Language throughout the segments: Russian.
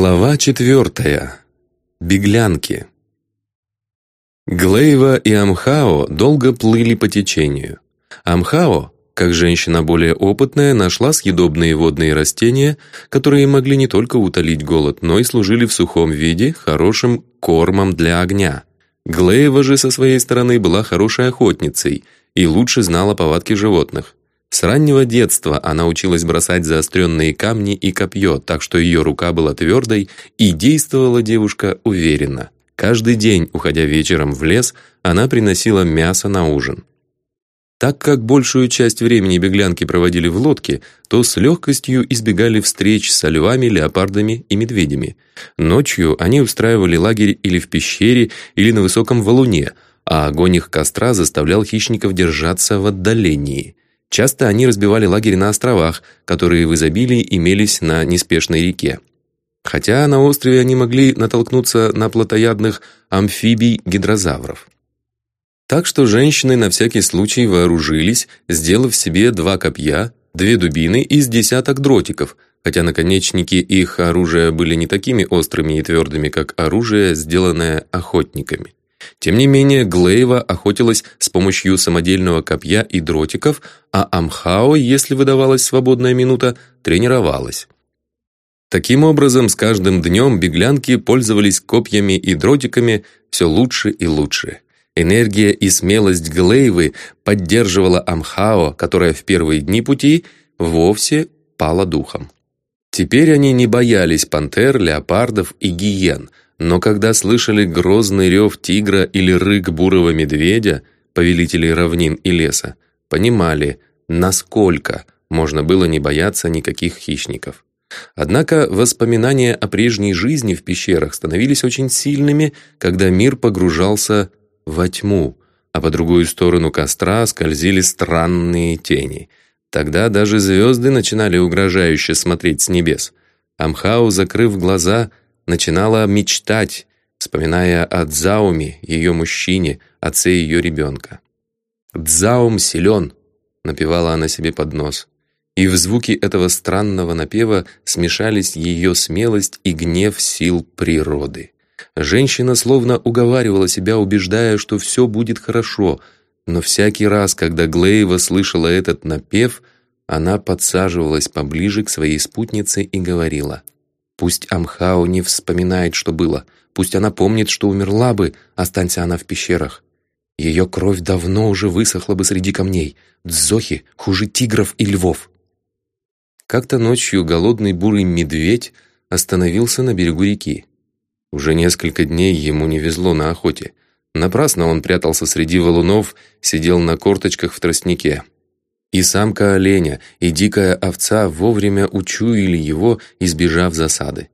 Глава четвертая. Беглянки. Глейва и Амхао долго плыли по течению. Амхао, как женщина более опытная, нашла съедобные водные растения, которые могли не только утолить голод, но и служили в сухом виде хорошим кормом для огня. Глейва же со своей стороны была хорошей охотницей и лучше знала повадки животных. С раннего детства она училась бросать заостренные камни и копье, так что ее рука была твердой, и действовала девушка уверенно. Каждый день, уходя вечером в лес, она приносила мясо на ужин. Так как большую часть времени беглянки проводили в лодке, то с легкостью избегали встреч со львами, леопардами и медведями. Ночью они устраивали лагерь или в пещере, или на высоком валуне, а огонь их костра заставлял хищников держаться в отдалении. Часто они разбивали лагерь на островах, которые в изобилии имелись на неспешной реке. Хотя на острове они могли натолкнуться на плотоядных амфибий-гидрозавров. Так что женщины на всякий случай вооружились, сделав себе два копья, две дубины и с десяток дротиков, хотя наконечники их оружия были не такими острыми и твердыми, как оружие, сделанное охотниками. Тем не менее, Глейва охотилась с помощью самодельного копья и дротиков, а Амхао, если выдавалась свободная минута, тренировалась. Таким образом, с каждым днем беглянки пользовались копьями и дротиками все лучше и лучше. Энергия и смелость Глейвы поддерживала Амхао, которая в первые дни пути вовсе пала духом. Теперь они не боялись пантер, леопардов и гиен – но когда слышали грозный рев тигра или рык бурого медведя, повелителей равнин и леса, понимали, насколько можно было не бояться никаких хищников. Однако воспоминания о прежней жизни в пещерах становились очень сильными, когда мир погружался во тьму, а по другую сторону костра скользили странные тени. Тогда даже звезды начинали угрожающе смотреть с небес. Амхау, закрыв глаза, начинала мечтать, вспоминая о Дзауме, ее мужчине, отце ее ребенка. «Дзаум силен», — напевала она себе под нос. И в звуки этого странного напева смешались ее смелость и гнев сил природы. Женщина словно уговаривала себя, убеждая, что все будет хорошо, но всякий раз, когда Глеева слышала этот напев, она подсаживалась поближе к своей спутнице и говорила — Пусть Амхао не вспоминает, что было. Пусть она помнит, что умерла бы, останься она в пещерах. Ее кровь давно уже высохла бы среди камней. Дзохи хуже тигров и львов. Как-то ночью голодный бурый медведь остановился на берегу реки. Уже несколько дней ему не везло на охоте. Напрасно он прятался среди валунов, сидел на корточках в тростнике. И самка оленя, и дикая овца вовремя учуяли его, избежав засады.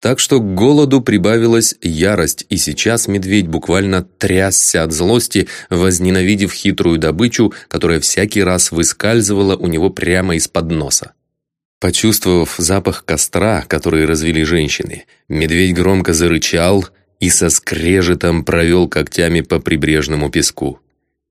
Так что к голоду прибавилась ярость, и сейчас медведь буквально трясся от злости, возненавидев хитрую добычу, которая всякий раз выскальзывала у него прямо из-под носа. Почувствовав запах костра, который развели женщины, медведь громко зарычал и со скрежетом провел когтями по прибрежному песку.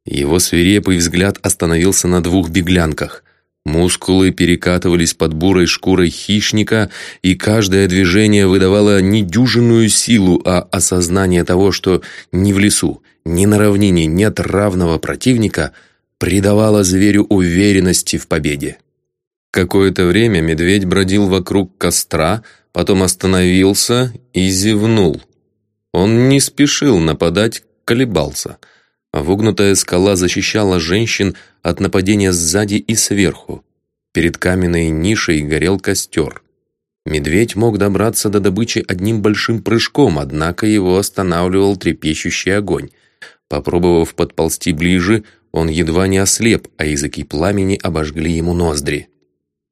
Его свирепый взгляд остановился на двух беглянках. Мускулы перекатывались под бурой шкурой хищника, и каждое движение выдавало не дюжинную силу, а осознание того, что ни в лесу, ни на равнине нет равного противника, придавало зверю уверенности в победе. Какое-то время медведь бродил вокруг костра, потом остановился и зевнул. Он не спешил нападать, колебался — Вогнутая скала защищала женщин от нападения сзади и сверху. Перед каменной нишей горел костер. Медведь мог добраться до добычи одним большим прыжком, однако его останавливал трепещущий огонь. Попробовав подползти ближе, он едва не ослеп, а языки пламени обожгли ему ноздри.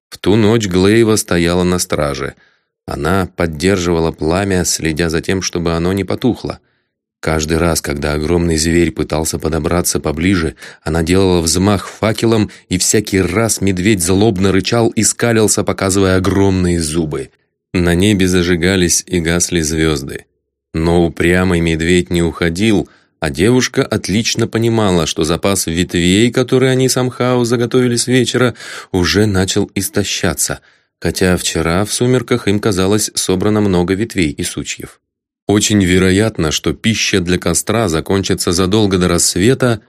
В ту ночь Глейва стояла на страже. Она поддерживала пламя, следя за тем, чтобы оно не потухло. Каждый раз, когда огромный зверь пытался подобраться поближе, она делала взмах факелом, и всякий раз медведь злобно рычал и скалился, показывая огромные зубы. На небе зажигались и гасли звезды. Но упрямый медведь не уходил, а девушка отлично понимала, что запас ветвей, которые они с Амхау заготовили с вечера, уже начал истощаться. хотя вчера в сумерках им казалось собрано много ветвей и сучьев. Очень вероятно, что пища для костра закончится задолго до рассвета,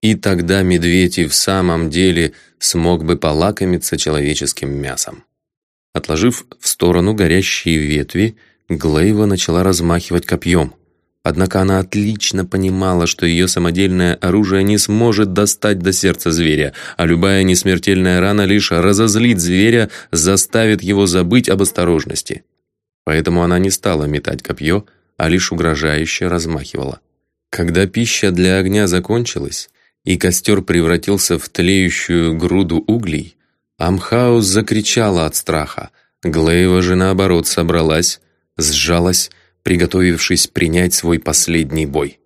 и тогда медведь и в самом деле смог бы полакомиться человеческим мясом. Отложив в сторону горящие ветви, Глейва начала размахивать копьем. Однако она отлично понимала, что ее самодельное оружие не сможет достать до сердца зверя, а любая несмертельная рана лишь разозлит зверя, заставит его забыть об осторожности. Поэтому она не стала метать копье, а лишь угрожающе размахивала. Когда пища для огня закончилась, и костер превратился в тлеющую груду углей, Амхаус закричала от страха. Глейва же, наоборот, собралась, сжалась, приготовившись принять свой последний бой.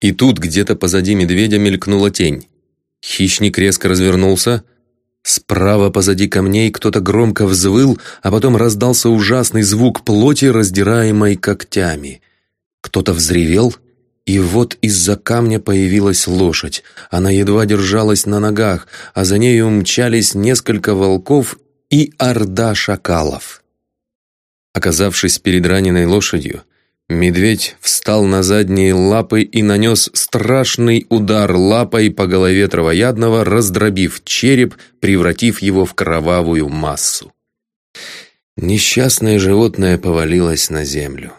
И тут где-то позади медведя мелькнула тень. Хищник резко развернулся. Справа позади камней кто-то громко взвыл, а потом раздался ужасный звук плоти, раздираемой когтями. Кто-то взревел, и вот из-за камня появилась лошадь. Она едва держалась на ногах, а за нею мчались несколько волков и орда шакалов. Оказавшись перед раненой лошадью, медведь встал на задние лапы и нанес страшный удар лапой по голове травоядного, раздробив череп, превратив его в кровавую массу. Несчастное животное повалилось на землю.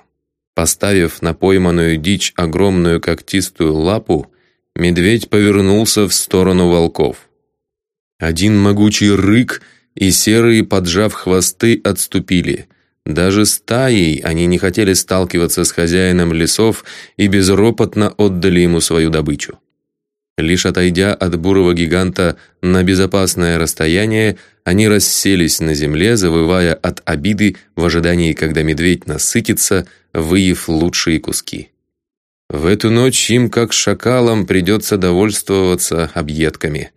Поставив на пойманную дичь огромную когтистую лапу, медведь повернулся в сторону волков. Один могучий рык, и серые, поджав хвосты, отступили — даже стаей они не хотели сталкиваться с хозяином лесов и безропотно отдали ему свою добычу. Лишь отойдя от бурого гиганта на безопасное расстояние, они расселись на земле, завывая от обиды в ожидании, когда медведь насытится, выев лучшие куски. В эту ночь им, как шакалам, придется довольствоваться объедками,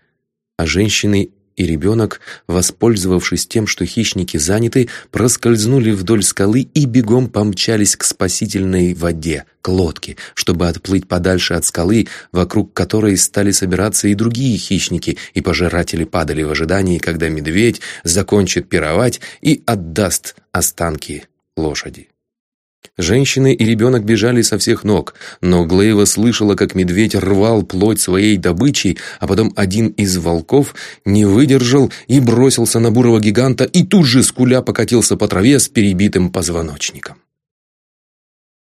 а женщины и ребенок, воспользовавшись тем, что хищники заняты, проскользнули вдоль скалы и бегом помчались к спасительной воде, к лодке, чтобы отплыть подальше от скалы, вокруг которой стали собираться и другие хищники, и пожиратели падали в ожидании, когда медведь закончит пировать и отдаст останки лошади. Женщины и ребенок бежали со всех ног, но Глейва слышала, как медведь рвал плоть своей добычи, а потом один из волков не выдержал и бросился на бурого гиганта и тут же скуля покатился по траве с перебитым позвоночником.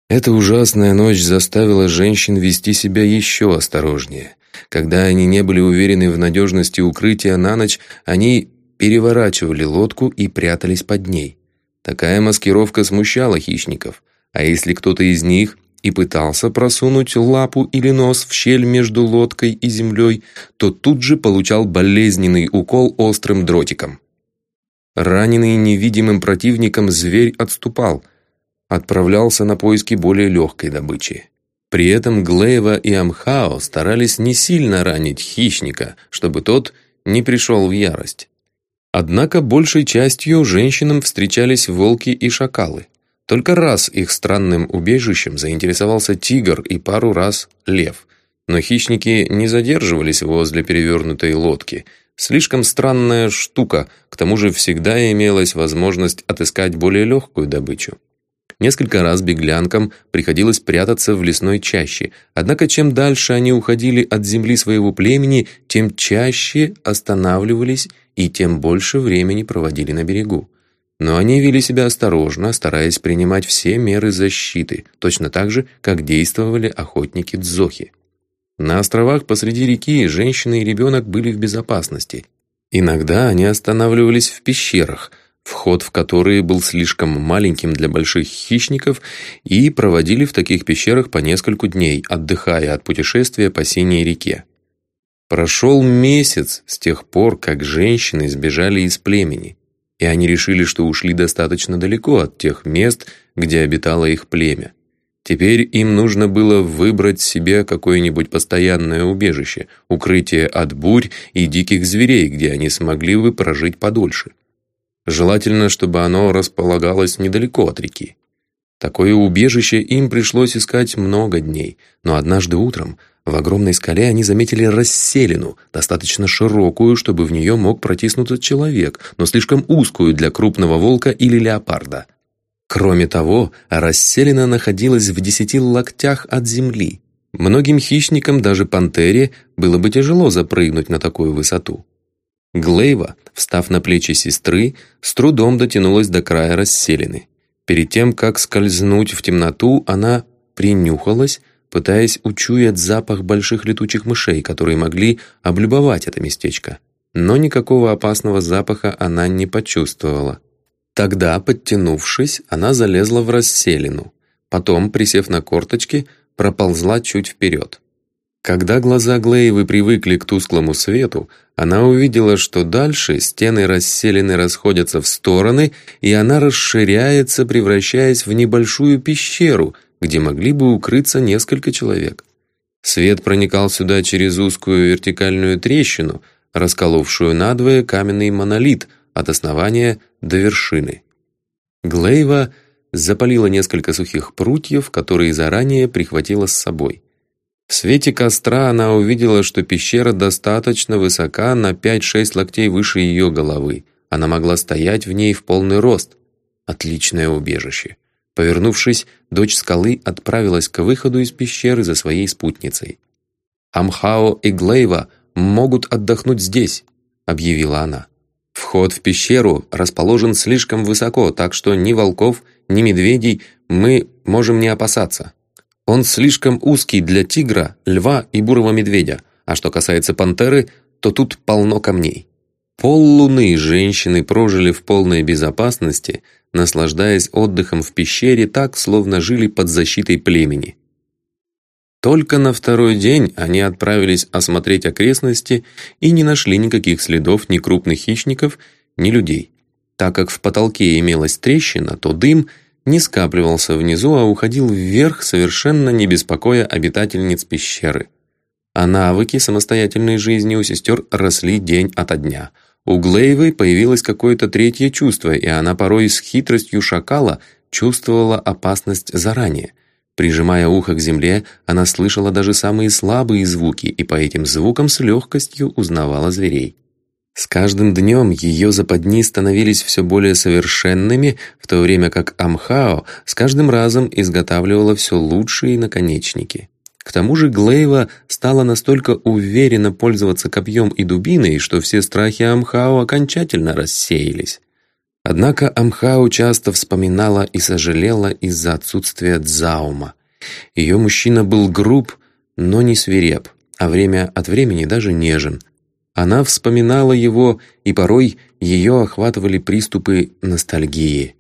Эта ужасная ночь заставила женщин вести себя еще осторожнее. Когда они не были уверены в надежности укрытия на ночь, они переворачивали лодку и прятались под ней. Такая маскировка смущала хищников. А если кто-то из них и пытался просунуть лапу или нос в щель между лодкой и землей, то тут же получал болезненный укол острым дротиком. Раненый невидимым противником зверь отступал, отправлялся на поиски более легкой добычи. При этом Глеева и Амхао старались не сильно ранить хищника, чтобы тот не пришел в ярость. Однако большей частью женщинам встречались волки и шакалы. Только раз их странным убежищем заинтересовался тигр и пару раз лев. Но хищники не задерживались возле перевернутой лодки. Слишком странная штука, к тому же всегда имелась возможность отыскать более легкую добычу. Несколько раз беглянкам приходилось прятаться в лесной чаще, однако чем дальше они уходили от земли своего племени, тем чаще останавливались и тем больше времени проводили на берегу. Но они вели себя осторожно, стараясь принимать все меры защиты, точно так же, как действовали охотники Дзохи. На островах посреди реки женщины и ребенок были в безопасности. Иногда они останавливались в пещерах, вход в которые был слишком маленьким для больших хищников, и проводили в таких пещерах по нескольку дней, отдыхая от путешествия по синей реке. Прошел месяц с тех пор, как женщины сбежали из племени, и они решили, что ушли достаточно далеко от тех мест, где обитало их племя. Теперь им нужно было выбрать себе какое-нибудь постоянное убежище, укрытие от бурь и диких зверей, где они смогли бы прожить подольше. Желательно, чтобы оно располагалось недалеко от реки. Такое убежище им пришлось искать много дней, но однажды утром в огромной скале они заметили расселину, достаточно широкую, чтобы в нее мог протиснуться человек, но слишком узкую для крупного волка или леопарда. Кроме того, расселина находилась в десяти локтях от земли. Многим хищникам, даже пантере, было бы тяжело запрыгнуть на такую высоту. Глейва, встав на плечи сестры, с трудом дотянулась до края расселины. Перед тем, как скользнуть в темноту, она принюхалась, пытаясь учуять запах больших летучих мышей, которые могли облюбовать это местечко. Но никакого опасного запаха она не почувствовала. Тогда, подтянувшись, она залезла в расселину. Потом, присев на корточки, проползла чуть вперед. Когда глаза Глейвы привыкли к тусклому свету, она увидела, что дальше стены расселены расходятся в стороны, и она расширяется, превращаясь в небольшую пещеру, где могли бы укрыться несколько человек. Свет проникал сюда через узкую вертикальную трещину, расколовшую надвое каменный монолит от основания до вершины. Глейва запалила несколько сухих прутьев, которые заранее прихватила с собой. В свете костра она увидела, что пещера достаточно высока на 5-6 локтей выше ее головы. Она могла стоять в ней в полный рост. Отличное убежище. Повернувшись, дочь скалы отправилась к выходу из пещеры за своей спутницей. «Амхао и Глейва могут отдохнуть здесь», — объявила она. «Вход в пещеру расположен слишком высоко, так что ни волков, ни медведей мы можем не опасаться. Он слишком узкий для тигра, льва и бурого медведя, а что касается пантеры, то тут полно камней». Поллуны женщины прожили в полной безопасности, наслаждаясь отдыхом в пещере так, словно жили под защитой племени. Только на второй день они отправились осмотреть окрестности и не нашли никаких следов ни крупных хищников, ни людей. Так как в потолке имелась трещина, то дым не скапливался внизу, а уходил вверх, совершенно не беспокоя обитательниц пещеры. А навыки самостоятельной жизни у сестер росли день ото дня – у Глейвы появилось какое-то третье чувство, и она порой с хитростью шакала чувствовала опасность заранее. Прижимая ухо к земле, она слышала даже самые слабые звуки и по этим звукам с легкостью узнавала зверей. С каждым днем ее западни становились все более совершенными, в то время как Амхао с каждым разом изготавливала все лучшие наконечники. К тому же Глейва стала настолько уверенно пользоваться копьем и дубиной, что все страхи Амхао окончательно рассеялись. Однако Амхао часто вспоминала и сожалела из-за отсутствия Дзаума. Ее мужчина был груб, но не свиреп, а время от времени даже нежен. Она вспоминала его, и порой ее охватывали приступы ностальгии.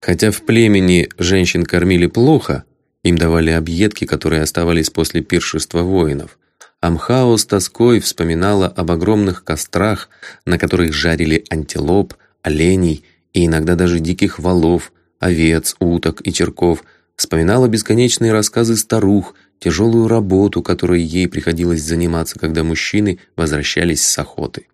Хотя в племени женщин кормили плохо, им давали объедки, которые оставались после пиршества воинов. Амхао с тоской вспоминала об огромных кострах, на которых жарили антилоп, оленей и иногда даже диких валов, овец, уток и черков, вспоминала бесконечные рассказы старух, тяжелую работу, которой ей приходилось заниматься, когда мужчины возвращались с охоты.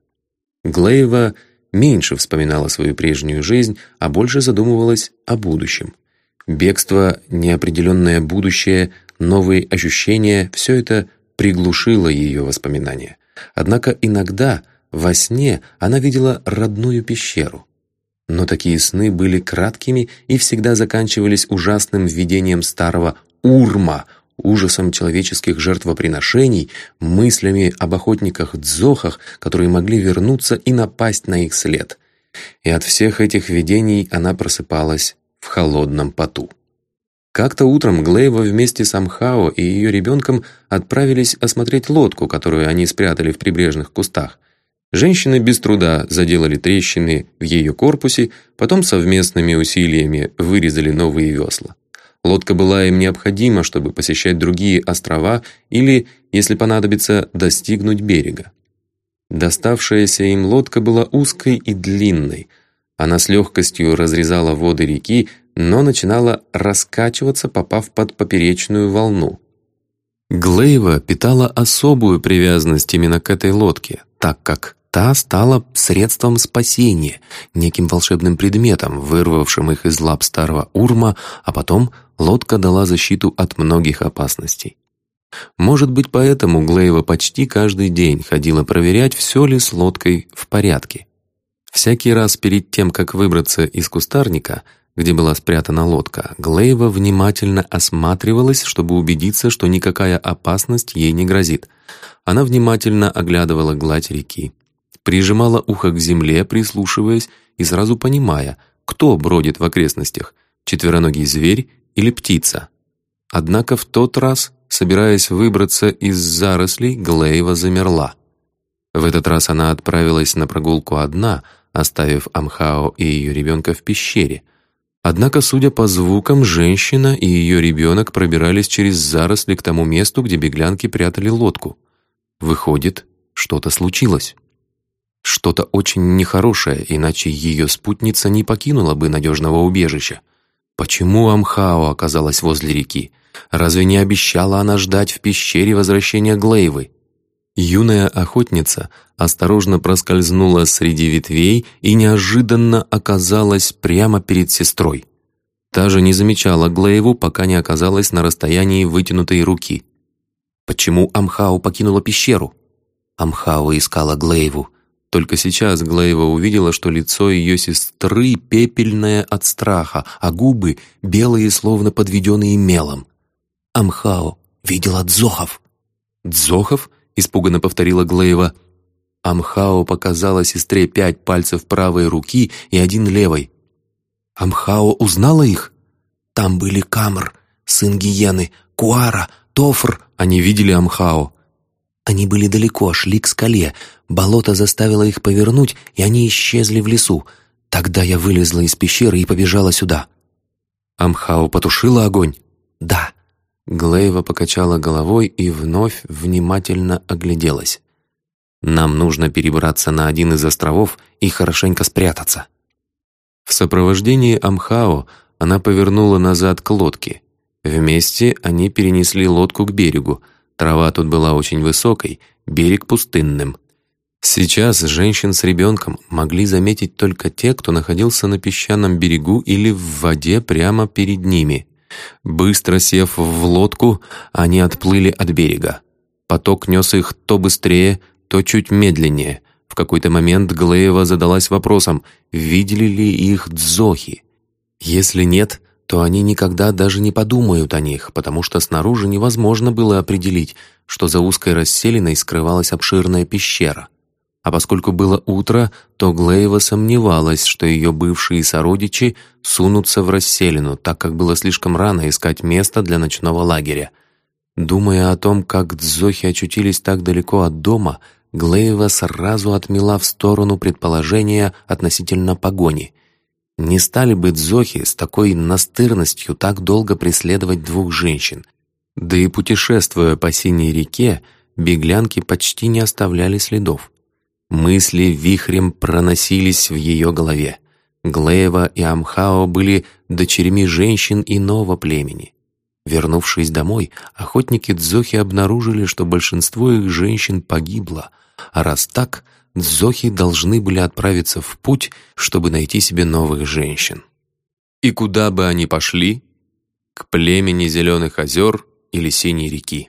Глейва меньше вспоминала свою прежнюю жизнь, а больше задумывалась о будущем. Бегство, неопределенное будущее, новые ощущения — все это приглушило ее воспоминания. Однако иногда во сне она видела родную пещеру. Но такие сны были краткими и всегда заканчивались ужасным видением старого Урма, ужасом человеческих жертвоприношений, мыслями об охотниках-дзохах, которые могли вернуться и напасть на их след. И от всех этих видений она просыпалась в холодном поту. Как-то утром Глейва вместе с Амхао и ее ребенком отправились осмотреть лодку, которую они спрятали в прибрежных кустах. Женщины без труда заделали трещины в ее корпусе, потом совместными усилиями вырезали новые весла. Лодка была им необходима, чтобы посещать другие острова или, если понадобится, достигнуть берега. Доставшаяся им лодка была узкой и длинной – она с легкостью разрезала воды реки, но начинала раскачиваться, попав под поперечную волну. Глейва питала особую привязанность именно к этой лодке, так как та стала средством спасения, неким волшебным предметом, вырвавшим их из лап старого Урма, а потом лодка дала защиту от многих опасностей. Может быть, поэтому Глейва почти каждый день ходила проверять, все ли с лодкой в порядке. Всякий раз перед тем, как выбраться из кустарника, где была спрятана лодка, Глейва внимательно осматривалась, чтобы убедиться, что никакая опасность ей не грозит. Она внимательно оглядывала гладь реки, прижимала ухо к земле, прислушиваясь и сразу понимая, кто бродит в окрестностях — четвероногий зверь или птица. Однако в тот раз, собираясь выбраться из зарослей, Глейва замерла. В этот раз она отправилась на прогулку одна, оставив Амхао и ее ребенка в пещере. Однако, судя по звукам, женщина и ее ребенок пробирались через заросли к тому месту, где беглянки прятали лодку. Выходит, что-то случилось. Что-то очень нехорошее, иначе ее спутница не покинула бы надежного убежища. Почему Амхао оказалась возле реки? Разве не обещала она ждать в пещере возвращения Глейвы? Юная охотница осторожно проскользнула среди ветвей и неожиданно оказалась прямо перед сестрой. Та же не замечала Глейву, пока не оказалась на расстоянии вытянутой руки. Почему Амхао покинула пещеру? Амхао искала Глейву, только сейчас Глейва увидела, что лицо ее сестры пепельное от страха, а губы белые, словно подведенные мелом. «Амхао видела Дзохов!» «Дзохов?» — испуганно повторила Глейва. Амхао показала сестре пять пальцев правой руки и один левой. «Амхао узнала их?» «Там были Камр, сын Гиены, Куара, Тофр!» Они видели Амхао. Они были далеко, шли к скале. Болото заставило их повернуть, и они исчезли в лесу. Тогда я вылезла из пещеры и побежала сюда. Амхау потушила огонь? Да. Глейва покачала головой и вновь внимательно огляделась. Нам нужно перебраться на один из островов и хорошенько спрятаться. В сопровождении Амхао она повернула назад к лодке. Вместе они перенесли лодку к берегу, Трава тут была очень высокой, берег пустынным. Сейчас женщин с ребенком могли заметить только те, кто находился на песчаном берегу или в воде прямо перед ними. Быстро сев в лодку, они отплыли от берега. Поток нес их то быстрее, то чуть медленнее. В какой-то момент Глеева задалась вопросом, видели ли их дзохи. Если нет, то они никогда даже не подумают о них, потому что снаружи невозможно было определить, что за узкой расселиной скрывалась обширная пещера. А поскольку было утро, то Глеева сомневалась, что ее бывшие сородичи сунутся в расселину, так как было слишком рано искать место для ночного лагеря. Думая о том, как дзохи очутились так далеко от дома, Глеева сразу отмела в сторону предположения относительно погони — не стали бы дзохи с такой настырностью так долго преследовать двух женщин. Да и путешествуя по синей реке, беглянки почти не оставляли следов. Мысли вихрем проносились в ее голове. Глеева и Амхао были дочерьми женщин иного племени. Вернувшись домой, охотники Дзохи обнаружили, что большинство их женщин погибло, а раз так — Дзохи должны были отправиться в путь, чтобы найти себе новых женщин. И куда бы они пошли? К племени Зеленых озер или Синей реки.